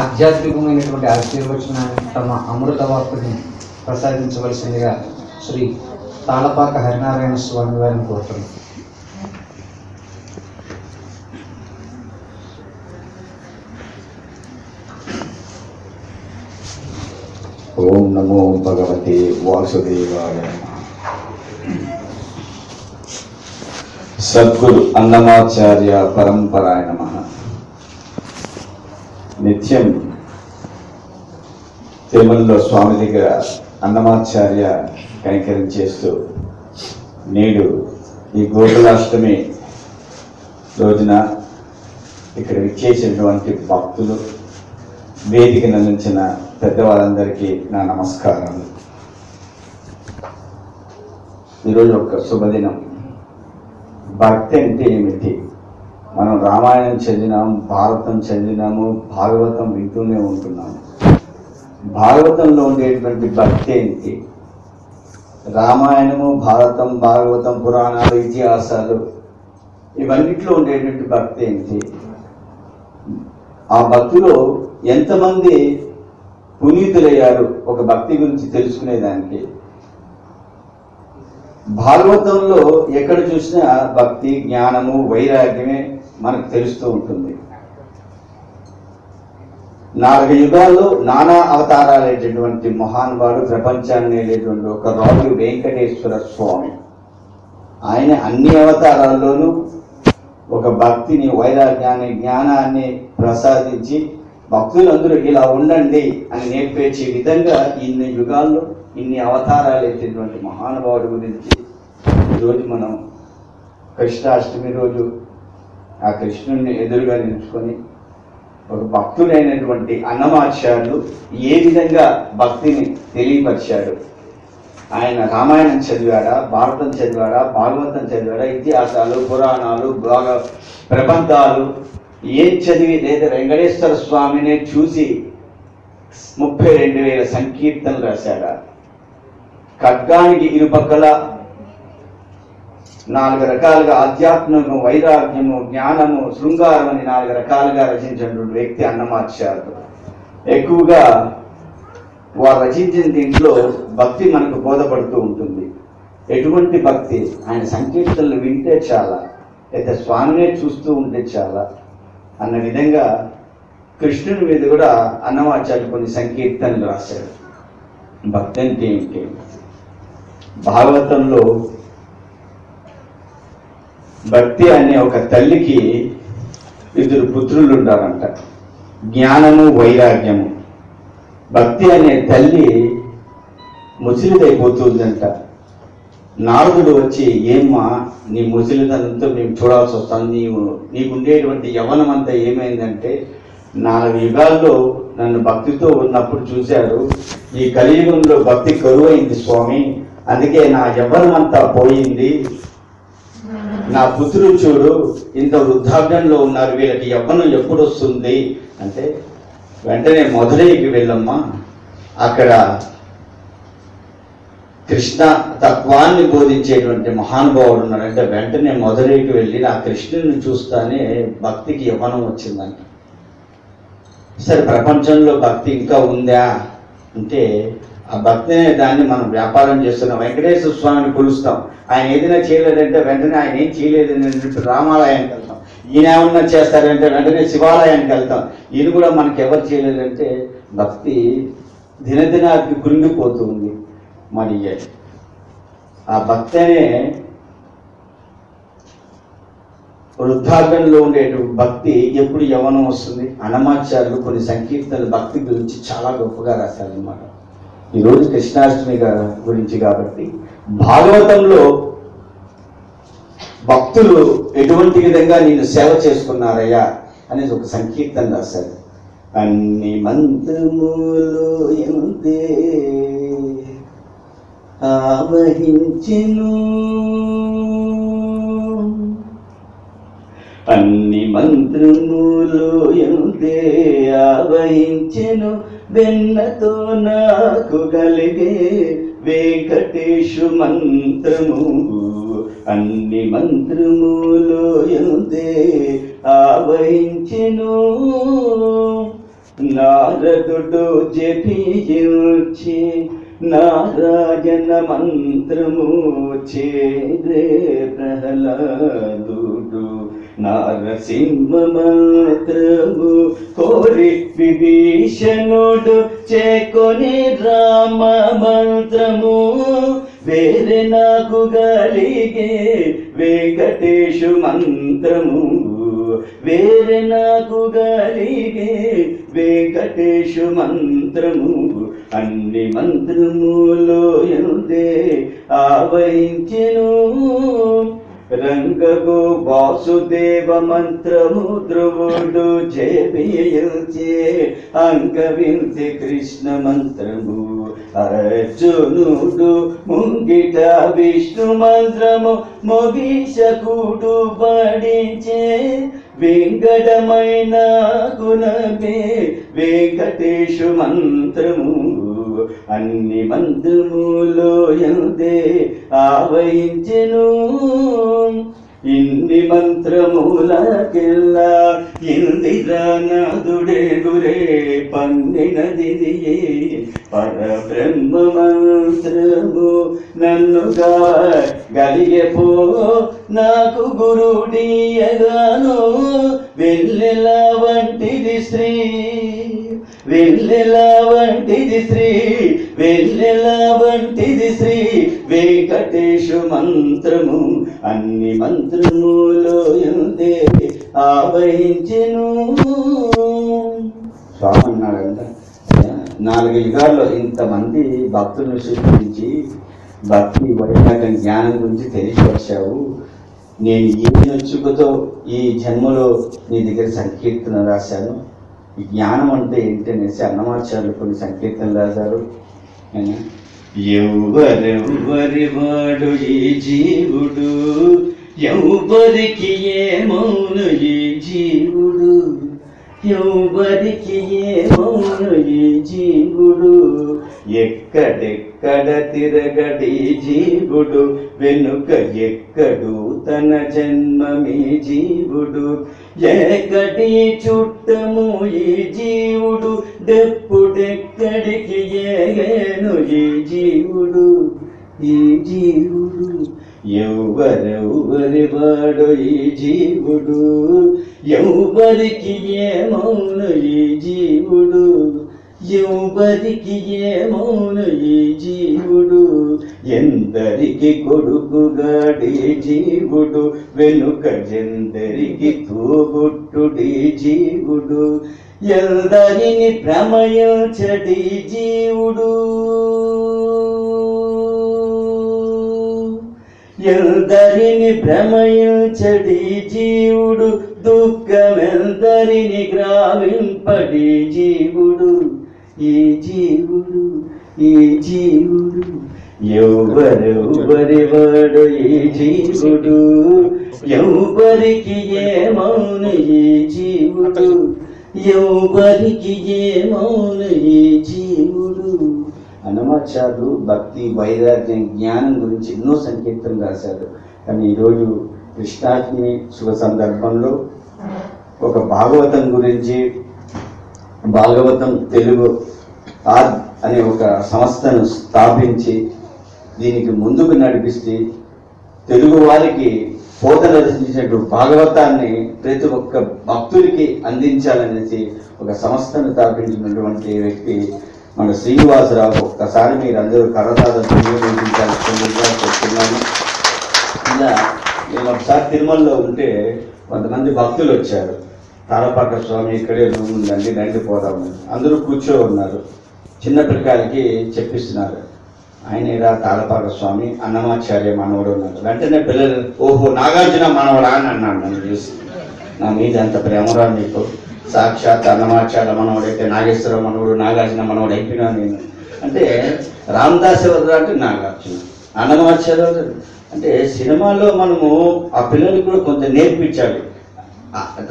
ఆధ్యాత్మికమైనటువంటి ఆశీర్వచన తమ అమృత వాక్కుని ప్రసాదించవలసిందిగా శ్రీ తాళపాక హరినారాయణ స్వామి వారిని కోరుతున్నాం. ఓం నమో భగవతే వాసుదేవాయ. సద్గురు అన్నమాచార్య పరంపరాయ నమ. నిత్యం తిరుమలలో స్వామి దగ్గర అన్నమాచార్య కైంకర్యం చేస్తూ నేడు ఈ గోకులాష్టమి రోజున ఇక్కడ విచ్చేసినటువంటి భక్తులు వేదిక అందించిన పెద్దవాళ్ళందరికీ నా నమస్కారం ఈరోజు ఒక శుభదినం. భక్తి అంటే ఏమిటి? మనం రామాయణం చదివినాం భారతం చదివినాము భాగవతం వింటూనే ఉంటున్నాము భాగవతంలో ఉండేటువంటి భక్తి ఏంటి? రామాయణము భారతం భాగవతం పురాణాలు ఇతిహాసాలు ఇవన్నిట్లో ఉండేటువంటి భక్తి ఏంటి? ఆ భక్తిలో ఎంతమంది పునీతులయ్యారు? ఒక భక్తి గురించి తెలుసుకునేదానికి. భాగవతంలో ఎక్కడ చూసినా భక్తి జ్ఞానము వైరాగ్యమే మనకు తెలుస్తూ ఉంటుంది. నాలుగు యుగాల్లో నానా అవతారాలైనటువంటి మహానుభావుడు ప్రపంచాన్ని వెళ్ళేటువంటి ఒక రాజు వెంకటేశ్వర స్వామి. ఆయన అన్ని అవతారాల్లోనూ ఒక భక్తిని వైరాగ్యాన్ని జ్ఞానాన్ని ప్రసాదించి భక్తులందరూ ఇలా ఉండండి అని నేర్పేచే విధంగా ఇన్ని యుగాల్లో ఇన్ని అవతారాలు ఎత్తినటువంటి మహానుభావుడి గురించి ఈరోజు మనం కృష్ణాష్టమి రోజు ఆ కృష్ణుడిని ఎదురుగా నిలుచుకొని ఒక భక్తుడైనటువంటి అన్నమాచార్యులు ఏ విధంగా భక్తిని తెలియపరిచాడు? ఆయన రామాయణం చదివాడా? భారతం చదివాడా? భాగవతం చదివాడా? ఇతిహాసాలు పురాణాలు భాగ ప్రబంధాలు ఏం చదివి? లేదా వెంకటేశ్వర స్వామిని చూసి ముప్పై రెండు వేల సంకీర్తనలు రాశాడా? ఖడ్గానికి ఇరుపక్కల నాలుగు రకాలుగా ఆధ్యాత్మికము వైరాగ్యము జ్ఞానము శృంగారం అని నాలుగు రకాలుగా రచించినటువంటి వ్యక్తి అన్నమాచార్యుడు. ఎక్కువగా వారు రచించిన దీంట్లో భక్తి మనకు బోధపడుతూ ఉంటుంది. ఎటువంటి భక్తి? ఆయన సంకీర్తనలు వింటే చాలా లేదా స్వామినే చూస్తూ ఉంటే చాలా అన్న విధంగా కృష్ణుని మీద కూడా అన్నమాచార్యులు కొన్ని సంకీర్తనలు రాశారు భక్తి అంటే ఏంటి భాగవతంలో భక్తి అనే ఒక తల్లికి ఇద్దరు పుత్రులు ఉండాలంట. జ్ఞానము వైరాగ్యము. భక్తి అనే తల్లి ముసిలిదైపోతుందంట. నారదుడు వచ్చి ఏమ్మా నీ ముసిలిదనంతో మేము చూడాల్సి వస్తాను నీవు నీకుండేటువంటి యవనం అంతా ఏమైందంటే నాలుగు యుగాల్లో నన్ను భక్తితో ఉన్నప్పుడు చూశారు. ఈ కలియుగంలో భక్తి కరువైంది స్వామి. అందుకే నా యవ్వనం అంతా పోయింది. నా పుత్రుడు చూడు ఇంత వృద్ధాప్యంలో ఉన్నారు వీళ్ళకి యవ్వనం ఎప్పుడు వస్తుంది అంటే వెంటనే మధురైకి వెళ్ళమ్మా. అక్కడ కృష్ణ తత్వాన్ని బోధించేటువంటి మహానుభావుడు ఉన్నాడు అంటే వెంటనే మధురైకి వెళ్ళి నా కృష్ణుని చూస్తానే భక్తికి యవ్వనం వచ్చిందంట సరే ప్రపంచంలో భక్తి ఇంకా ఉందా? అంటే ఆ భక్తి అనే దాన్ని మనం వ్యాపారం చేస్తున్నాం. వెంకటేశ్వర స్వామిని కొలుస్తాం. ఆయన ఏదైనా చేయలేదంటే వెంటనే ఆయన ఏం చేయలేదని రామాలయానికి వెళ్తాం. ఈయన ఏమన్నా చేస్తారంటే వెంటనే శివాలయానికి వెళ్తాం. ఈయన కూడా మనకి ఎవరు చేయలేదంటే భక్తి దినదినానికి కృంగిపోతుంది మరి ఆ భక్తి అనే వృద్ధాప్యంలో ఉండే భక్తి ఎప్పుడు యవనం వస్తుంది? అనమాచారులు కొన్ని సంకీర్తనలు భక్తి గురించి చాలా గొప్పగా రాశారనమాట ఈరోజు కృష్ణాష్టమి గురించి కాబట్టి భాగవతంలో భక్తులు ఎటువంటి విధంగా నేను సేవ చేసుకున్నారయ్యా అనేది ఒక సంకీర్తన రాశారు. అన్ని మంత్రములు ఎంతే ఆవహించెను. అన్ని మంత్రములు ఎంతే ఆవహించెను. వెన్నతో నాకు కలిగే వెంకటేశు మంత్రము అన్ని మంత్రములు ఎంతే ఆవహించెను? నారదుడు జపించి నారాయణ మంత్రము చేరే ప్రహ్లాదుడు. నారసింహ మంత్రము కోరి విభీషణుడు చేకొని రామ మంత్రము వేరే నాకు గలిగే వెంకటేశు మంత్రము. వేరే నాకు గలిగే వెంకటేశు మంత్రము. అన్ని మంత్రములో ఎందే ఆవహించెను. రంగగు వాసుదేవ మంత్రము ధ్రువుడు జయచే అంగవింతి కృష్ణ మంత్రము. అర్జునుడు ముంగిట విష్ణు మంత్రము మొగీషకుడు పడించే వెంకటమైన గుణమే వెంకటేశు మంత్రము. అన్ని మంత్రములో ఎందే ఆవయించెను ఇన్ని మంత్రములకెల్లా ఇందిరానాథుడే గురే పన్నినది పరబ్రహ్మ మంత్రము నన్నుగా గలిగపో. నాకు గురుడియగాను వెల్లెల వంటిది శ్రీ. వెల్లెల వంటిది శ్రీ వెల్లెల వంటిది శ్రీ వెంకటేశు మంత్రము. అన్ని మంత్రములో ఎందే ఆవహించెను. స్వామి అన్నాడంట నాలుగు యుగాల్లో ఇంతమంది భక్తులను సృష్టించి భక్తి వైరాగ్యం జ్ఞానం గురించి తెలిసి వచ్చావు నేను ఏ నొచ్చుకతో ఈ జన్మలో నీ దగ్గర సంకీర్తన రాశాను. ఈ జ్ఞానం అంటే ఏంటి అనేసి అన్నమాచార్యులు కొన్ని సంకీర్తనలు రాశారు. ఆయన, ఎవరెవ్వరి వాడు ఈ జీవుడు? ఎవరికి ఏమౌను ఈ జీవుడు? ఎవరికి ఏమౌను ఈ జీవుడు? ఎక్కడెక్కడ తిరగడి జీవుడు? వెనుక ఎక్కడు తన జన్మమి జీవుడు. ఎక్కడి చుట్టము ఈ జీవుడు. దెప్పుడెక్కడికి ఏను ఈ జీవుడు. ఈ జీవుడు ఎవరెవరి వాడు ఈ జీవుడు. ఎవరికి ఏమౌను ఈ జీవుడు. ఎవరికి ఏమౌను ఈ జీవుడు. ఎందరికి కొడుకుగాడి జీవుడు వెనుక జందరికి తోబుట్టుడి జీవుడు. ఎందరిని ప్రమయించడి జీవుడు? ఎందరిని భ్రమయించడి జీవుడు? దుఃఖమెందరిని గ్రావింపడి జీవుడు? ఈ జీవుడు ఈ జీవుడు. ఎవరెవరి వాడు ఈ జీవుడు? ఎవరికి ఏమౌను ఈ జీవుడు? ఎవరికి ఏమౌను ఈ జీవుడు? అన్నమాచార్యులు భక్తి వైరాగ్యం జ్ఞానం గురించి ఎన్నో సంకీర్తనలు రాశారు. కానీ ఈరోజు కృష్ణాష్టమి శుభ సందర్భంలో ఒక భాగవతం గురించి భాగవతం తెలుగు ఆర్ అనే ఒక సంస్థను స్థాపించి దీనికి ముందుకు నడిపిస్తే తెలుగు వారికి పోతన రచించినట్టు భాగవతాన్ని ప్రతి ఒక్క భక్తుడికి అందించాలనేసి ఒక సంస్థను స్థాపించినటువంటి వ్యక్తి మన శ్రీనివాసరావు. ఒక్కసారి మీరు అందరూ కరదాద చెప్తున్నాను ఇలా నేను ఒకసారి తిరుమలలో ఉంటే కొంతమంది భక్తులు వచ్చారు. తాళపాక స్వామి ఇక్కడే రూమ్ ఉందండి రండి పోదాము అందరూ కూర్చో ఉన్నారు. చిన్న పిల్లకాయలకి చెప్పిస్తున్నారు. ఆయన ఇలా తాళపాక స్వామి అన్నమాచార్య మనవడు ఉన్నాడు వెంటనే పిల్లలు ఓహో నాగార్జున మనవడా? అని అన్నాడు నన్ను చూసి. నా మీద అంత ప్రేమరా నీకు. సాక్షాత్ అన్నమాచార్య మనవడైతే నాగేశ్వర మనవడు నాగార్జున మనవడు అయిపోయినా నేను. అంటే రామదాస్ ఎవరు అంటే నాగార్జున. అన్నమాచార్య అంటే సినిమాలో మనము ఆ పిల్లలకు కూడా కొంత నేర్పించాలి.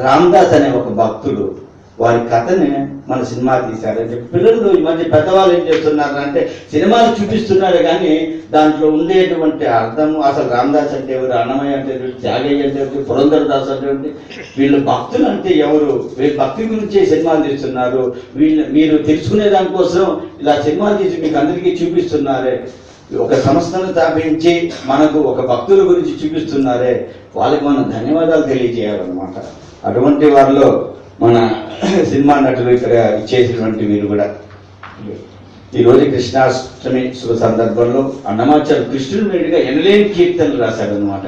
రామదాస్ అనే ఒక భక్తుడు వారి కథని మన సినిమా తీశారని చెప్పి పిల్లలు ఈ మధ్య పెద్దవాళ్ళు ఏం చేస్తున్నారు అంటే సినిమాలు చూపిస్తున్నారు కానీ దాంట్లో ఉండేటువంటి అర్థం అసలు రామదాస్ అంటే ఎవరు అన్నమయ్య అంటే ఎవరు త్యాగయ్య అంటే ఎవరు పురంధరదాస్ అంటే ఎవరు వీళ్ళు భక్తులు అంటే ఎవరు వీళ్ళు భక్తి గురించే సినిమాలు తీస్తున్నారు. వీళ్ళు మీరు తెలుసుకునే దానికోసం ఇలా సినిమాలు తీసి మీకు అందరికీ చూపిస్తున్నారే. ఒక సంస్థను స్థాపించి మనకు ఒక భక్తుల గురించి చూపిస్తున్నారే. వాళ్ళకి మనం ధన్యవాదాలు తెలియజేయాలన్నమాట. అటువంటి వారిలో మన సినిమా నటులు ఇక్కడ ఇచ్చేసినటువంటి వీరు కూడా. ఈ రోజు కృష్ణాష్టమి శుభ సందర్భంలో అన్నమాచారు కృష్ణుడు మీదుగా ఎనలేని కీర్తనలు రాశాడు అనమాట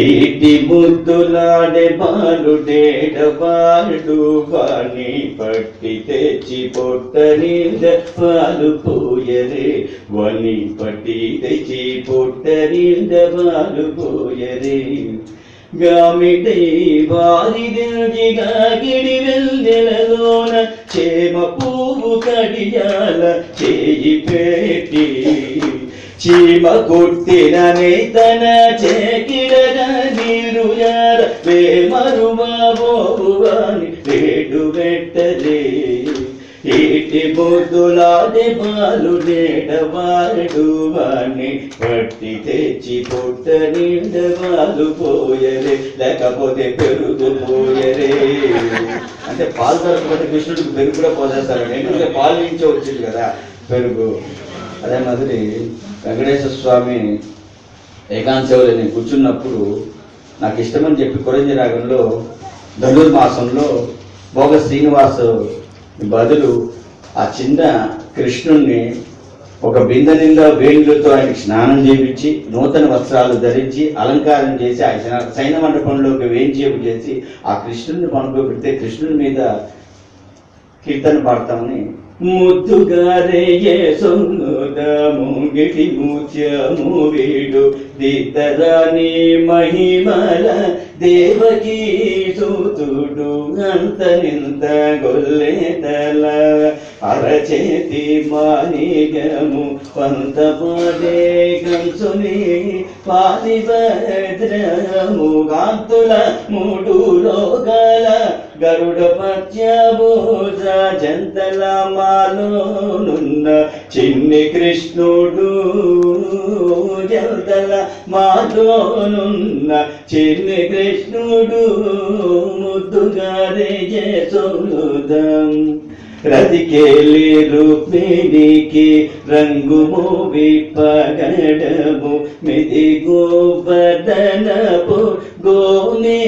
ఈటి ముద్దులాడే బాలుడేడ బాలుడు వాణి పట్టి తెచ్చి పొట్ట నింద పాలు పోయరే. వని పట్టి తెచ్చి పొట్ట నింద పాలు పోయరే. గామిడై వారిదిగా గిడి వెల్దెలలోన చేమ పువ్వు కడియాల చేయి పెట్టి చీమ కొట్టిన నేతన చేకిడగా నీరు యార వేమరువాని వేడు పెట్టరే ఏటి బొద్దులాడే బాలు నేడవాడు వాణ్ణి పట్టి తెచ్చి పొట్ట నిండ పోయరే లేకపోతే పెరుగు పోయరే. అంటే పాలు దొరకకపోతే కృష్ణుడికి పెరుగు కూడా పోసేస్తారు. ఎందుకంటే పాలు నుంచే వచ్చింది కదా పెరుగు. అదే మాదిరి వెంకటేశ్వర స్వామి ఏకాంత సేవలో నేను కూర్చున్నప్పుడు నాకు ఇష్టమని చెప్పి కొరంజి రాగంలో ధనుర్మాసంలో భోగ శ్రీనివాస బదులు ఆ చిన్న కృష్ణుణ్ణి ఒక బిందె నిండా వేణులతో ఆయనకి స్నానం చేయించి నూతన వస్త్రాలు ధరించి అలంకారం చేసి ఆయన సైన మండపంలోకి వేంచేపు చేసి ఆ కృష్ణుడిని పనుకోబెడితే కృష్ణుడి మీద కీర్తన పాడతామని ముద్దుగారయ్యే సొంగుదము గిటి ముత్యము వీడు. దిద్దరాని మహిమల దేవకీ సూతుడు అంత నింత గొల్లెతల అరచేతి మానిగము పంత పాడే కంసుని పాది భద్రము కాంతుల మూడు లోకాల గరుడ పత్యభూజ జంతల మాలోనున్న చిన్ని కృష్ణుడు. జంతల మాలోనున్న చిన్ని కృష్ణుడు. ముద్దుగారే సోదం రతికేలి రుక్మిణికి రంగు మోవి పగడము మిది గోవర్ధనపు గోనే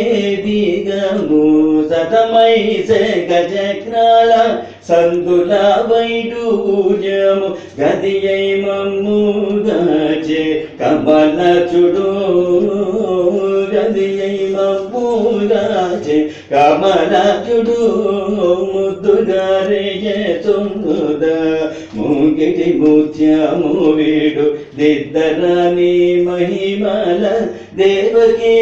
సతమై గజక్రాల సందుల వైడూర్యము గదియై మమ్ముగాచే కమల చుడు గదియై మమ్ముగాచే కమల చుడు ముద్దుగారే సొంగుద మూగిటి ముత్యము వీడు దిద్దరాని మహిమల దేవకీ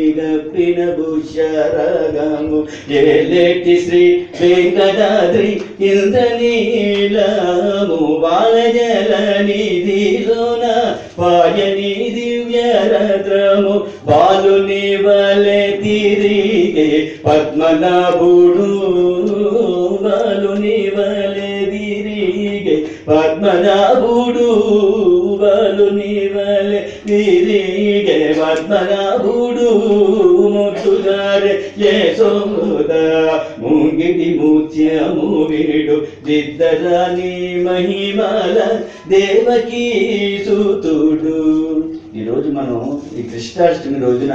వైగప్పిన భూషరగము ఏలేటి శ్రీ వెంకటాద్రి ఇంద్రనీలము. బాలజల నిధిలోన పాయని దివ్య రత్రము బాలుని వలె తిరిగే పద్మనాభుడు. బాలుని వలె తిరిగే పద్మనాభుడు. బాలుని వలె తిరిగే పద్మనాభుడు ముట్టుగారే యశోద ముంగిటి ముత్యము వీడు దిద్దరాని మహిమల దేవకీ సూతుడు. ఈరోజు మనం ఈ కృష్ణాష్టమి రోజున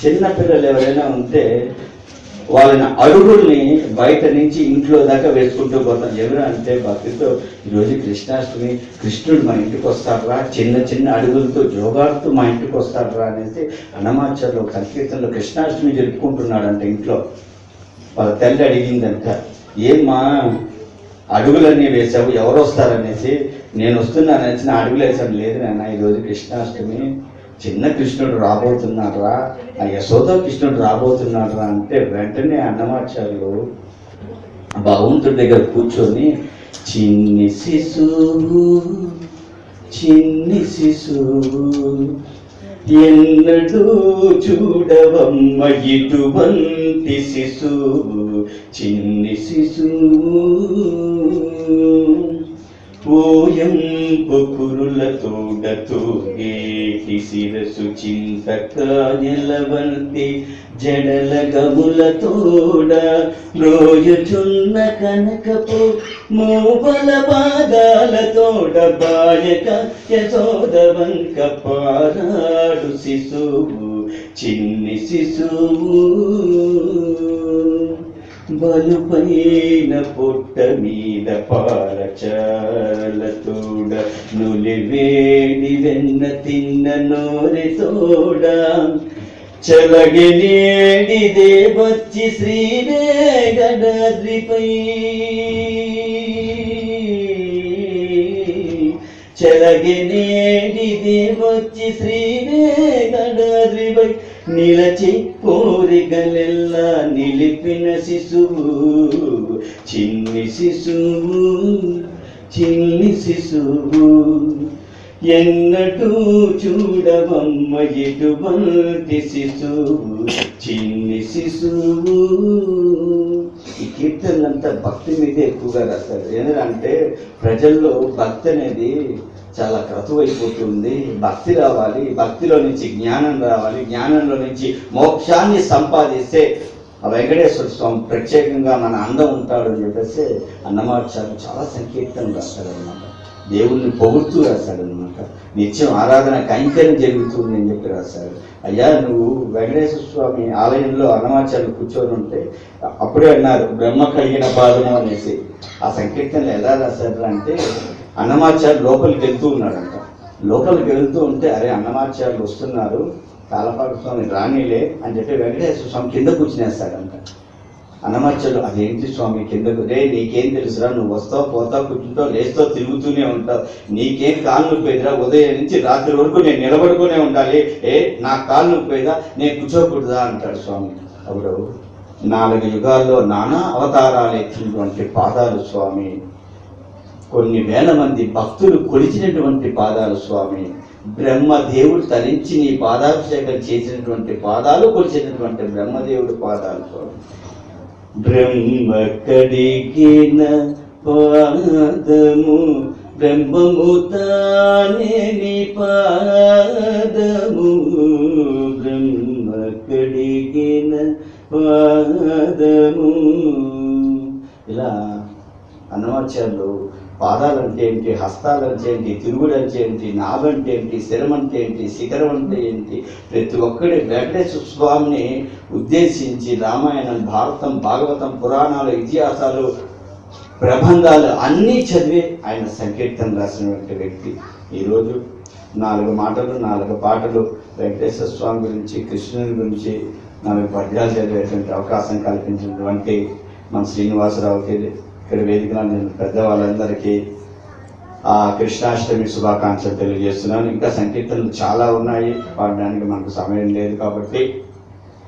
చిన్న పిల్లలు ఎవరైనా ఉంటే వాళ్ళని అడుగుల్ని బయట నుంచి ఇంట్లో దాకా వేసుకుంటూ పోతాం. ఎవరు అంటే భక్తితో ఈరోజు కృష్ణాష్టమి కృష్ణుడు మా ఇంటికి వస్తాడరా చిన్న చిన్న అడుగులతో జోగాడుతూ మా ఇంటికి వస్తాడరా అనేసి అన్నమాచార్యులు సంకీర్తనలో కృష్ణాష్టమి జరుపుకుంటున్నాడంట ఇంట్లో. వాళ్ళ తల్లి అడిగిందంట ఏమ్మా అడుగులన్నీ వేసావు ఎవరు వస్తారనేసి? నేను వస్తున్నాను అనేసి అడుగులు వేసాను లేదు నాన్న ఈరోజు కృష్ణాష్టమి చిన్న కృష్ణుడు రాబోతున్నాడురా? ఆ యశోద కృష్ణుడు రాబోతున్నాడురా అంటే వెంటనే అన్నమాచార్యులు భగవంతుడి దగ్గర కూర్చొని చిన్ని శిశువు చిన్ని శిశువు ఎన్నడూ చూడవమ్మ ఇటువంటి శిశువు చిన్ని శిశువు. ఓయంపు కురులతోడ శిరసు చింతక నిలవంతి జడల గములతోడ రోయుచున్న కనకపు మూవల పాదాలతోడ బాయక యశోద వంక పారాడు శిశువు చిన్ని శిశువు. బలుపైన పొట్ట మీద పారచాలతోడ నులివేడి వెన్న తిన్న నోరెతోడ చలగినేడిదే వచ్చి శ్రీవేగడాద్రిపై చెలగినేడిది వచ్చి శ్రీవేగడాద్రిపై నిలచి కోరికలెల్లా నిలిపిన శిశువు చిన్ని శిశువు చిన్ని శిశువు. ఎన్నటూ చూడవమ్మ ఎటువంటి శిశువు చిన్ని శిశువు. ఈ కీర్తనలంతా భక్తి మీదే ఎక్కువగా రాస్తారు. ఎందుకంటే ప్రజల్లో భక్తి అనేది చాలా క్రతువైపోతుంది. భక్తి రావాలి భక్తిలో నుంచి జ్ఞానం రావాలి జ్ఞానంలో నుంచి మోక్షాన్ని సంపాదిస్తే ఆ వెంకటేశ్వర స్వామి ప్రత్యేకంగా మన అందం ఉంటాడు అని చెప్పేసి అన్నమాచారు చాలా సంకీర్తనలు రాస్తాడనమాట దేవుణ్ణి పొగుడుతూ రాశాడనమాట నిత్యం ఆరాధన కైంకర్యం జరుగుతుంది అని చెప్పి రాశాడు అయ్యా నువ్వు వెంకటేశ్వర స్వామి ఆలయంలో అన్నమాచార్యులు కూర్చొని ఉంటే అప్పుడే అన్నారు బ్రహ్మ కలిగిన పాదము అనేసి. ఆ సంకీర్తనలు ఎలా రాశారు అంటే అన్నమాచార్య లోపలికి వెళ్తూ ఉన్నాడంట లోపలికి వెళ్తూ ఉంటే అరే అన్నమాచార్యులు వస్తున్నారు తాళపాక స్వామి రానిలే అని చెప్పి వెంకటేశ్వర స్వామి కింద కూర్చునేస్తాడంట. అన్నమాచార్యులు అదేంటి స్వామి కిందకు? రే నీకేం తెలుసురా? నువ్వు వస్తావు పోతావు కూర్చుంటావు లేస్తావు తిరుగుతూనే ఉంటావు. నీకేం కాలు నొప్పి ఉదయం నుంచి రాత్రి వరకు నేను నిలబడుకునే ఉండాలి. ఏ నా కాలు నొప్పేదా నేను కూర్చోకూడదా? అంటాడు స్వామి. అప్పుడు నాలుగు యుగాల్లో నానా అవతారాలు ఎత్తినటువంటి పాదాలు స్వామి. కొన్ని వేల మంది భక్తులు కొలిచినటువంటి పాదాలు స్వామి. బ్రహ్మదేవుడు తరించి నీ పాదాభిషేకం చేసినటువంటి పాదాలు కొలిచినటువంటి బ్రహ్మదేవుడు పాదాలు స్వామి. బ్రహ్మ కడిగిన పాదము బ్రహ్మము తానే నీ పాదము. బ్రహ్మ కడిగిన పాదము. ఇలా అన్నమాచార్యులు పాదాలంటే ఏంటి హస్తాలంటే ఏంటి తిరుగుడు అంటే ఏంటి నాభంటే ఏంటి శిరం అంటే ఏంటి శిఖరం అంటే ఏంటి ప్రతి ఒక్కడి వెంకటేశ్వర స్వామిని ఉద్దేశించి రామాయణం భారతం భాగవతం పురాణాలు ఇతిహాసాలు ప్రబంధాలు అన్నీ చదివి ఆయన సంకీర్తన రాసినటువంటి వ్యక్తి. ఈరోజు నాలుగు మాటలు నాలుగు పాటలు వెంకటేశ్వర స్వామి గురించి కృష్ణుని గురించి నాలుగు పద్యాలు చదివేటువంటి అవకాశం కల్పించినటువంటి మన శ్రీనివాసరావుకి ఇక్కడ వేదికలో నేను పెద్దవాళ్ళందరికీ ఆ కృష్ణాష్టమి శుభాకాంక్షలు తెలియజేస్తున్నాను. ఇంకా సంకీర్తనలు చాలా ఉన్నాయి. పాడడానికి మనకు సమయం లేదు కాబట్టి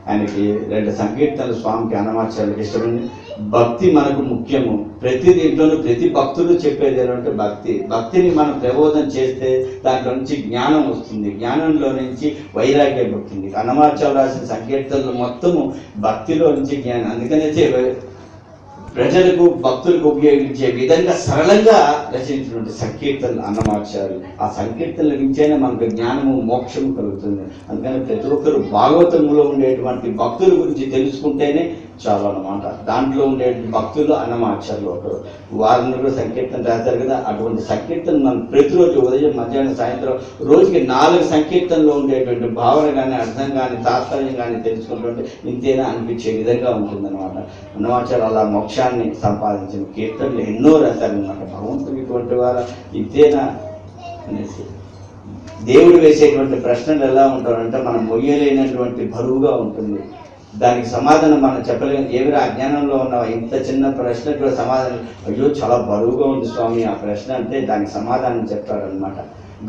ఆయనకి రెండు సంకీర్తనలు స్వామికి అనమార్చాలకి ఇష్టమైంది భక్తి మనకు ముఖ్యము. ప్రతి దీంట్లోనూ ప్రతి భక్తులు చెప్పేది ఏంటంటే భక్తి. భక్తిని మనం ప్రబోధం చేస్తే దాంట్లో నుంచి జ్ఞానం వస్తుంది. జ్ఞానంలో నుంచి వైరాగ్యం వస్తుంది. అనమార్చాలు రాసిన సంకీర్తనలు మొత్తము భక్తిలో నుంచి జ్ఞానం. అందుకనే ప్రజలకు భక్తులకు ఉపయోగించే విధంగా సరళంగా రచించినటువంటి సంకీర్తనలు అన్నమాచారు ఆ సంకీర్తనల నుంచైనా మనకు జ్ఞానము మోక్షము కలుగుతుంది. అందుకని ప్రతి ఒక్కరు భాగవతంలో ఉండేటువంటి భక్తుల గురించి తెలుసుకుంటేనే చాలు అనమాట దాంట్లో ఉండే భక్తులు అన్నమాచార్యులు ఒకరు. వారిని కూడా సంకీర్తన రాశారు కదా అటువంటి సంకీర్తన మనం ప్రతిరోజు ఉదయం మధ్యాహ్నం సాయంత్రం రోజుకి నాలుగు సంకీర్తనలో ఉండేటువంటి భావన కానీ అర్థం కానీ తాత్పర్యం కానీ తెలుసుకుంటుంటే ఇంతేనా అనిపించే విధంగా ఉంటుందన్నమాట. అన్నమాచార్య అలా మోక్షాన్ని సంపాదించిన కీర్తనలు ఎన్నో రాశారనమాట భగవంతుడు ఇటువంటి వారు ఇంతేనా అనేసి. దేవుడు వేసేటువంటి ప్రశ్నలు ఎలా ఉంటారంటే మనం మొయ్యలేనటువంటి బరువుగా ఉంటుంది. దానికి సమాధానం మనం చెప్పలేము ఏమిరా అజ్ఞానంలో ఉన్న ఇంత చిన్న ప్రశ్న కూడా సమాధానం అయ్యో చాలా బరువుగా ఉంది స్వామి ఆ ప్రశ్న అంటే దానికి సమాధానం చెప్తాడనమాట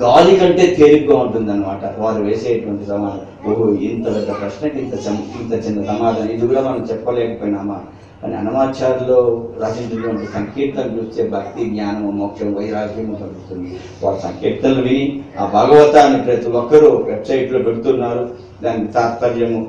గాలి కంటే తేలిగ్గా ఉంటుంది అనమాట వారు వేసేటువంటి సమాధానం. ఓహో ఇంత పెద్ద ప్రశ్నకి ఇంత ఇంత చిన్న సమాధానం. ఇది కూడా మనం చెప్పలేకపోయినామా కానీ అన్నమాచార్యులో రచించినటువంటి సంకీర్తనలు చూస్తే భక్తి జ్ఞానము మోక్షం వైరాగ్యము కలుగుతుంది. వారి సంకీర్తనలు విని ఆ భాగవతాన్ని ప్రతి ఒక్కరూ వెబ్సైట్లో పెడుతున్నారు. దాని తాత్పర్యము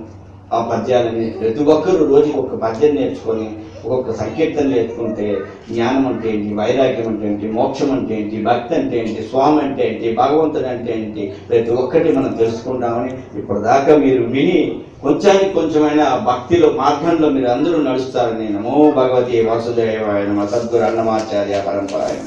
ఆ పద్యాలని ప్రతి ఒక్కరూ రోజు ఒక పద్యం నేర్చుకొని ఒక్కొక్క సంకీర్తన నేర్చుకుంటే జ్ఞానం అంటే ఏంటి వైరాగ్యం అంటే ఏంటి మోక్షం అంటే ఏంటి భక్తి అంటే ఏంటి స్వామి అంటే ఏంటి భగవంతుడు అంటే ఏంటి ప్రతి ఒక్కటి మనం తెలుసుకుంటామని ఇప్పటిదాకా మీరు విని కొంచానికి కొంచెమైనా ఆ భక్తిలో మార్గంలో మీరు అందరూ నడుస్తారని నమో భగవతి వాసుదేవాయ నమ సద్గురు అన్నమాచార్య పరంపరాయణ